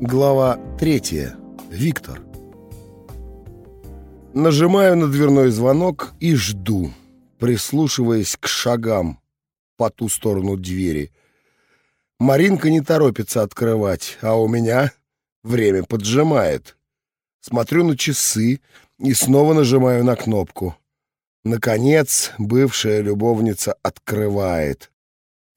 Глава третья. Виктор. Нажимаю на дверной звонок и жду, прислушиваясь к шагам по ту сторону двери. Маринка не торопится открывать, а у меня время поджимает. Смотрю на часы и снова нажимаю на кнопку. Наконец, бывшая любовница открывает.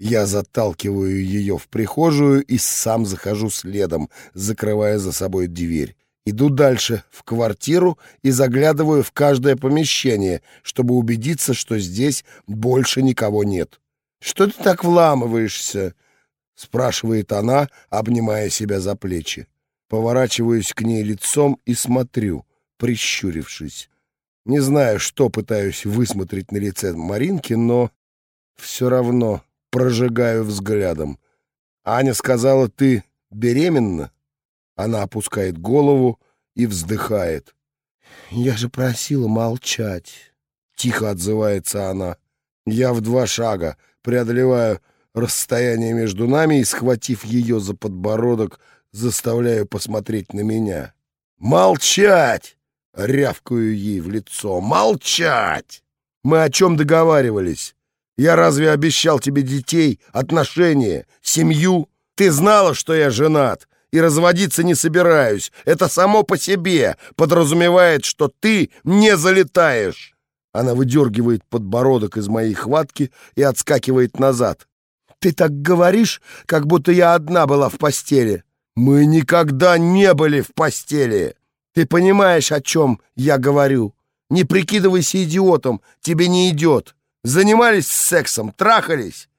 Я заталкиваю ее в прихожую и сам захожу следом, закрывая за собой дверь. Иду дальше, в квартиру, и заглядываю в каждое помещение, чтобы убедиться, что здесь больше никого нет. «Что ты так вламываешься?» — спрашивает она, обнимая себя за плечи. Поворачиваюсь к ней лицом и смотрю, прищурившись. Не знаю, что пытаюсь высмотреть на лице Маринки, но все равно прожигаю взглядом. Аня сказала, ты беременна? Она опускает голову и вздыхает. Я же просила молчать. Тихо отзывается она. Я в два шага преодолеваю расстояние между нами и, схватив ее за подбородок, заставляю посмотреть на меня. «Молчать!» — рявкаю ей в лицо. «Молчать! Мы о чем договаривались? Я разве обещал тебе детей, отношения, семью? Ты знала, что я женат и разводиться не собираюсь. Это само по себе подразумевает, что ты не залетаешь. Она выдергивает подбородок из моей хватки и отскакивает назад. Ты так говоришь, как будто я одна была в постели. Мы никогда не были в постели. Ты понимаешь, о чем я говорю? Не прикидывайся идиотом, тебе не идет. Занимались сексом, трахались.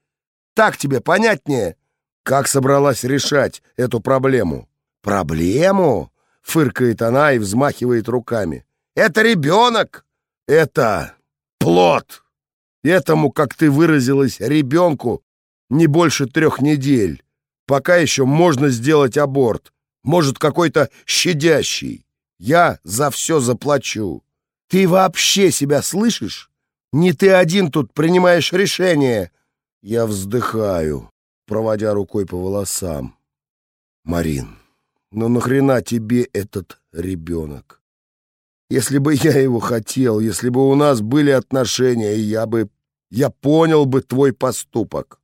Так тебе понятнее? Как собралась решать эту проблему? Проблему? Фыркает она и взмахивает руками. Это ребенок. Это плод. Этому, как ты выразилась, ребенку не больше трех недель. Пока еще можно сделать аборт. Может, какой-то щадящий. Я за все заплачу. Ты вообще себя слышишь? Не ты один тут принимаешь решение. Я вздыхаю, проводя рукой по волосам. Марин, ну нахрена тебе этот ребенок? Если бы я его хотел, если бы у нас были отношения, я бы... Я понял бы твой поступок.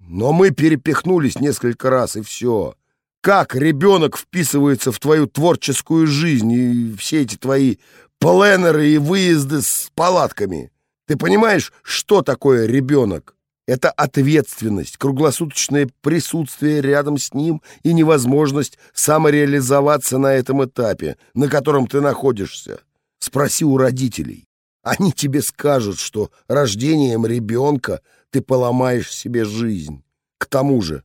Но мы перепихнулись несколько раз, и все. Как ребенок вписывается в твою творческую жизнь и все эти твои пленеры и выезды с палатками? Ты понимаешь, что такое ребенок? Это ответственность, круглосуточное присутствие рядом с ним и невозможность самореализоваться на этом этапе, на котором ты находишься. Спроси у родителей. Они тебе скажут, что рождением ребенка ты поломаешь себе жизнь. К тому же,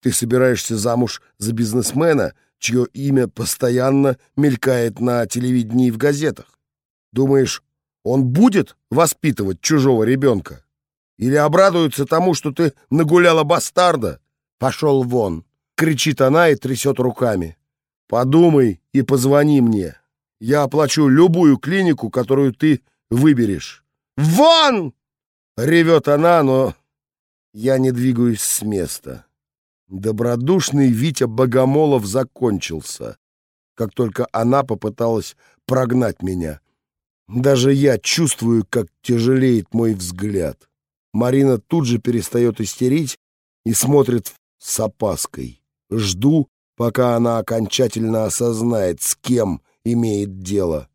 ты собираешься замуж за бизнесмена, чье имя постоянно мелькает на телевидении и в газетах. Думаешь, он будет воспитывать чужого ребенка? Или обрадуется тому, что ты нагуляла бастарда? Пошел вон, кричит она и трясет руками. Подумай и позвони мне. Я оплачу любую клинику, которую ты выберешь. Вон! Ревет она, но я не двигаюсь с места. Добродушный Витя Богомолов закончился, как только она попыталась прогнать меня. Даже я чувствую, как тяжелеет мой взгляд. Марина тут же перестает истерить и смотрит с опаской. Жду, пока она окончательно осознает, с кем имеет дело.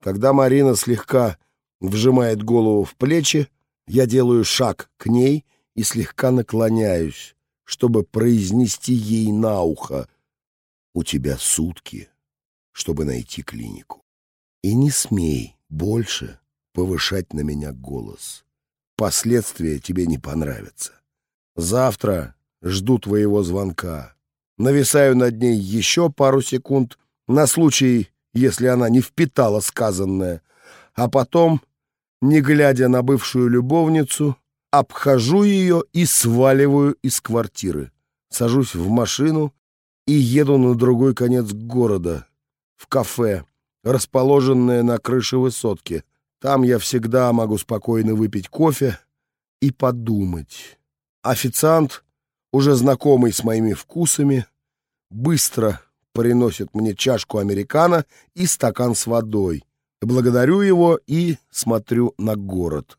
Когда Марина слегка вжимает голову в плечи, я делаю шаг к ней и слегка наклоняюсь, чтобы произнести ей на ухо «У тебя сутки, чтобы найти клинику. И не смей больше повышать на меня голос. Последствия тебе не понравятся. Завтра жду твоего звонка. Нависаю над ней еще пару секунд на случай, если она не впитала сказанное, а потом, не глядя на бывшую любовницу, обхожу ее и сваливаю из квартиры. Сажусь в машину и еду на другой конец города, в кафе, расположенная на крыше высотки. Там я всегда могу спокойно выпить кофе и подумать. Официант, уже знакомый с моими вкусами, быстро приносит мне чашку американо и стакан с водой. Благодарю его и смотрю на город.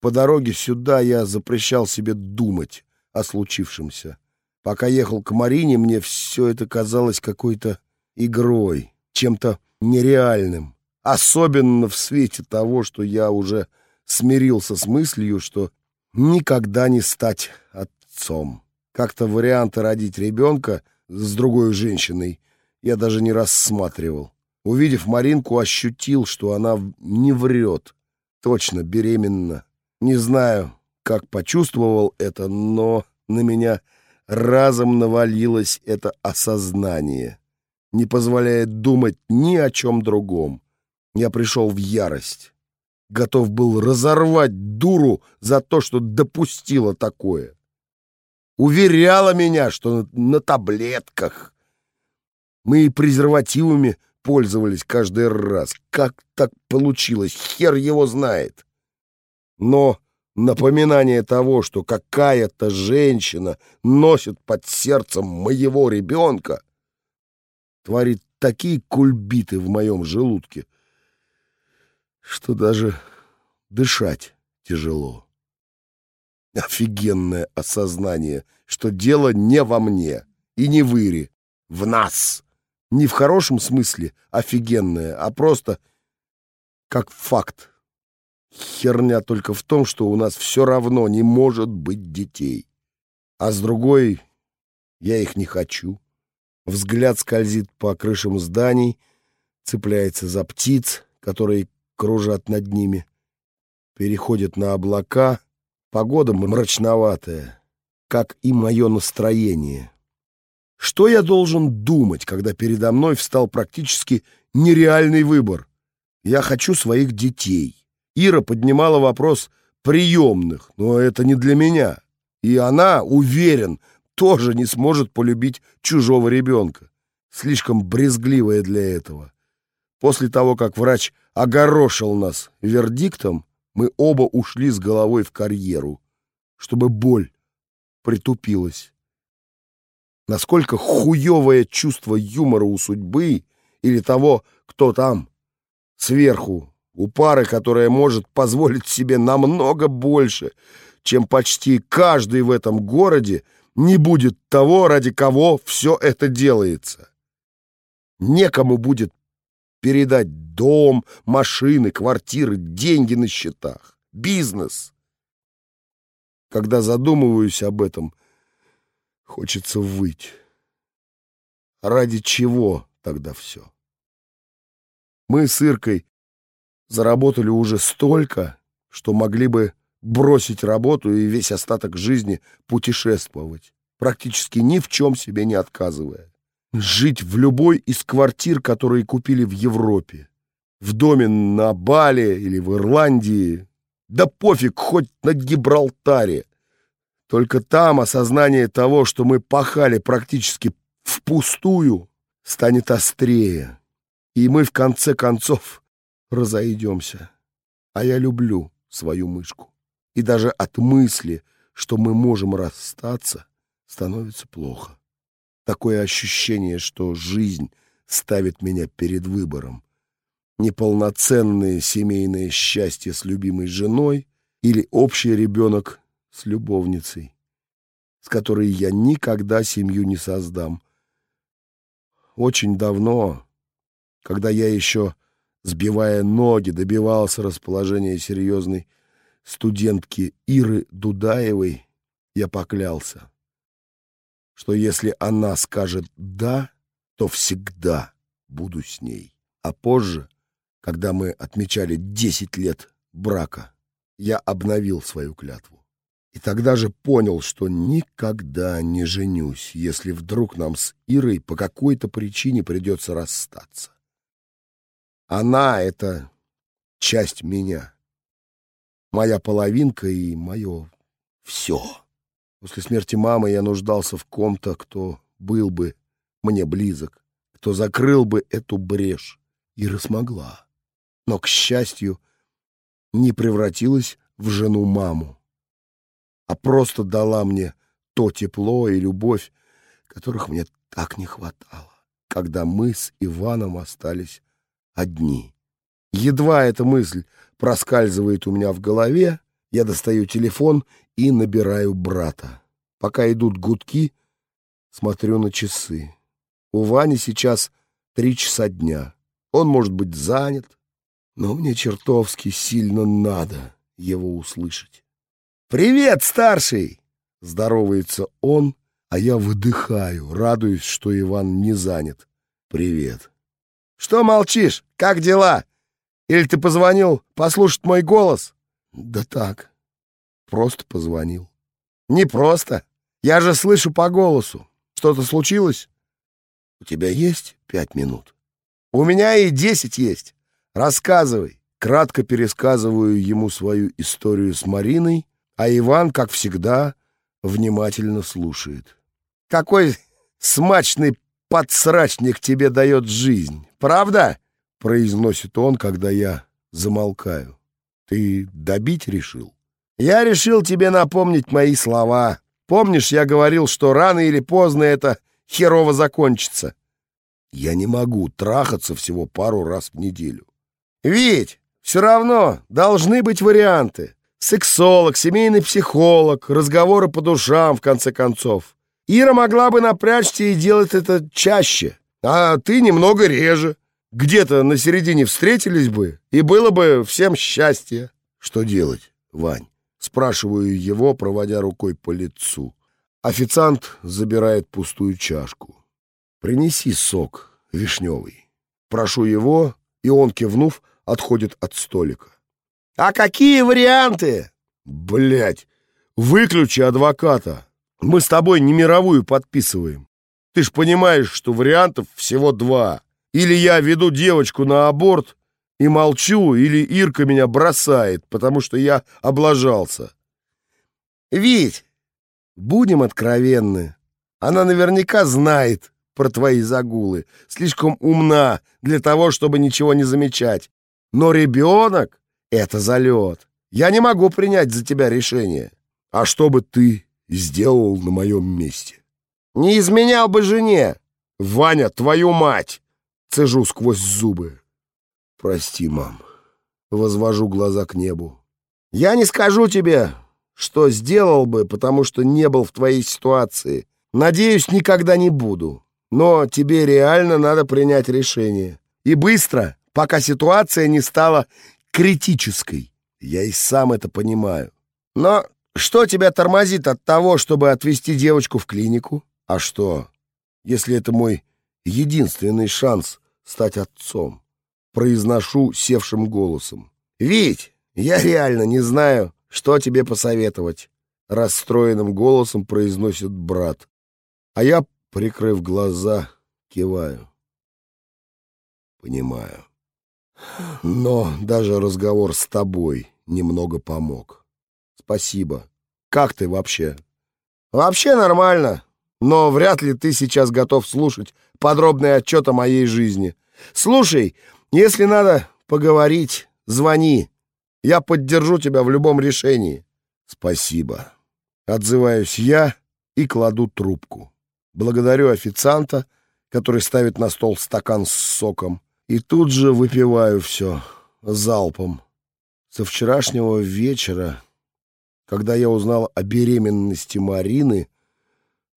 По дороге сюда я запрещал себе думать о случившемся. Пока ехал к Марине, мне все это казалось какой-то игрой, чем-то нереальным. Особенно в свете того, что я уже смирился с мыслью, что никогда не стать отцом. Как-то варианты родить ребенка с другой женщиной я даже не рассматривал. Увидев Маринку, ощутил, что она не врет. Точно беременна. Не знаю, как почувствовал это, но на меня разом навалилось это осознание, не позволяет думать ни о чем другом. Я пришел в ярость. Готов был разорвать дуру за то, что допустила такое. Уверяла меня, что на таблетках. Мы и презервативами пользовались каждый раз. Как так получилось? Хер его знает. Но напоминание того, что какая-то женщина носит под сердцем моего ребенка, творит такие кульбиты в моем желудке, что даже дышать тяжело. Офигенное осознание, что дело не во мне и не в Ире, в нас. Не в хорошем смысле офигенное, а просто как факт. Херня только в том, что у нас все равно не может быть детей. А с другой, я их не хочу. Взгляд скользит по крышам зданий, цепляется за птиц, которые кружат над ними, переходит на облака. Погода мрачноватая, как и мое настроение. Что я должен думать, когда передо мной встал практически нереальный выбор? Я хочу своих детей. Ира поднимала вопрос приемных, но это не для меня. И она, уверен, тоже не сможет полюбить чужого ребенка. Слишком брезгливая для этого. После того, как врач огорошил нас вердиктом, мы оба ушли с головой в карьеру, чтобы боль притупилась. Насколько хуевое чувство юмора у судьбы или того, кто там, сверху, у пары, которая может позволить себе намного больше, чем почти каждый в этом городе, не будет того, ради кого все это делается. Некому будет передать дом, машины, квартиры, деньги на счетах, бизнес. Когда задумываюсь об этом, Хочется выть. Ради чего тогда все? Мы с Иркой заработали уже столько, что могли бы бросить работу и весь остаток жизни путешествовать, практически ни в чем себе не отказывая. Жить в любой из квартир, которые купили в Европе. В доме на Бали или в Ирландии. Да пофиг, хоть на Гибралтаре. Только там осознание того, что мы пахали практически впустую, станет острее. И мы в конце концов разойдемся. А я люблю свою мышку. И даже от мысли, что мы можем расстаться, становится плохо. Такое ощущение, что жизнь ставит меня перед выбором. Неполноценное семейное счастье с любимой женой или общий ребенок с любовницей, с которой я никогда семью не создам. Очень давно, когда я еще, сбивая ноги, добивался расположения серьезной студентки Иры Дудаевой, я поклялся, что если она скажет «да», то всегда буду с ней. А позже, когда мы отмечали 10 лет брака, я обновил свою клятву. И тогда же понял, что никогда не женюсь, если вдруг нам с Ирой по какой-то причине придется расстаться. Она — это часть меня, моя половинка и мое все. После смерти мамы я нуждался в ком-то, кто был бы мне близок, кто закрыл бы эту брешь. Ира смогла, но, к счастью, не превратилась в жену-маму а просто дала мне то тепло и любовь, которых мне так не хватало. когда мы с Иваном остались одни. Едва эта мысль проскальзывает у меня в голове, я достаю телефон и набираю брата. Пока идут гудки, смотрю на часы. У Вани сейчас три часа дня. Он может быть занят, но мне чертовски сильно надо его услышать. «Привет, старший!» — здоровается он, а я выдыхаю, радуюсь, что Иван не занят. «Привет!» «Что молчишь? Как дела? Или ты позвонил послушать мой голос?» «Да так, просто позвонил». «Не просто. Я же слышу по голосу. Что-то случилось?» «У тебя есть пять минут?» «У меня и десять есть. Рассказывай». Кратко пересказываю ему свою историю с Мариной, а Иван, как всегда, внимательно слушает. «Какой смачный подсрачник тебе дает жизнь, правда?» — произносит он, когда я замолкаю. «Ты добить решил?» «Я решил тебе напомнить мои слова. Помнишь, я говорил, что рано или поздно это херово закончится?» «Я не могу трахаться всего пару раз в неделю». «Вить, все равно должны быть варианты. Сексолог, семейный психолог, разговоры по душам, в конце концов. Ира могла бы напрячься и делать это чаще, а ты немного реже. Где-то на середине встретились бы, и было бы всем счастье. Что делать, Вань? Спрашиваю его, проводя рукой по лицу. Официант забирает пустую чашку. Принеси сок вишневый. Прошу его, и он, кивнув, отходит от столика. «А какие варианты?» Блять, выключи адвоката. Мы с тобой не мировую подписываем. Ты ж понимаешь, что вариантов всего два. Или я веду девочку на аборт и молчу, или Ирка меня бросает, потому что я облажался. Вить, будем откровенны. Она наверняка знает про твои загулы. Слишком умна для того, чтобы ничего не замечать. Но ребенок — это залет. Я не могу принять за тебя решение. А что бы ты сделал на моем месте? Не изменял бы жене. Ваня, твою мать! Цежу сквозь зубы. Прости, мам. Возвожу глаза к небу. Я не скажу тебе, что сделал бы, потому что не был в твоей ситуации. Надеюсь, никогда не буду. Но тебе реально надо принять решение. И быстро пока ситуация не стала критической. Я и сам это понимаю. Но что тебя тормозит от того, чтобы отвезти девочку в клинику? А что, если это мой единственный шанс стать отцом? Произношу севшим голосом. Вить, я реально не знаю, что тебе посоветовать. Расстроенным голосом произносит брат. А я, прикрыв глаза, киваю. Понимаю. Но даже разговор с тобой немного помог. Спасибо. Как ты вообще? Вообще нормально, но вряд ли ты сейчас готов слушать подробный отчет о моей жизни. Слушай, если надо поговорить, звони. Я поддержу тебя в любом решении. Спасибо. Отзываюсь я и кладу трубку. Благодарю официанта, который ставит на стол стакан с соком, и тут же выпиваю все залпом. Со вчерашнего вечера, когда я узнал о беременности Марины,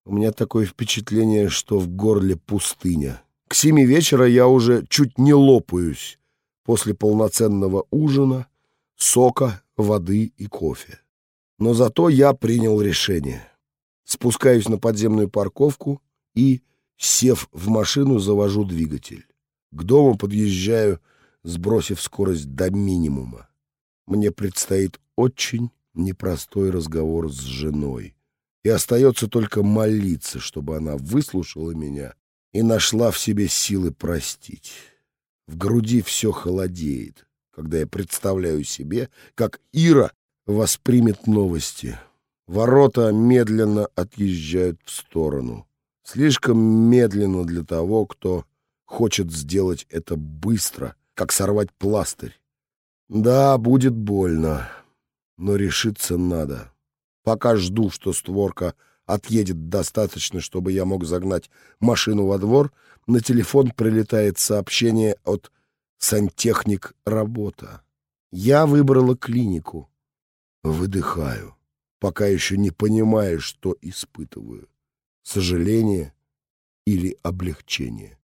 у меня такое впечатление, что в горле пустыня. К семи вечера я уже чуть не лопаюсь после полноценного ужина, сока, воды и кофе. Но зато я принял решение. Спускаюсь на подземную парковку и, сев в машину, завожу двигатель. К дому подъезжаю, сбросив скорость до минимума. Мне предстоит очень непростой разговор с женой. И остается только молиться, чтобы она выслушала меня и нашла в себе силы простить. В груди все холодеет, когда я представляю себе, как Ира воспримет новости. Ворота медленно отъезжают в сторону. Слишком медленно для того, кто хочет сделать это быстро, как сорвать пластырь. Да, будет больно, но решиться надо. Пока жду, что створка отъедет достаточно, чтобы я мог загнать машину во двор, на телефон прилетает сообщение от «Сантехник работа». Я выбрала клинику. Выдыхаю, пока еще не понимаю, что испытываю. Сожаление или облегчение.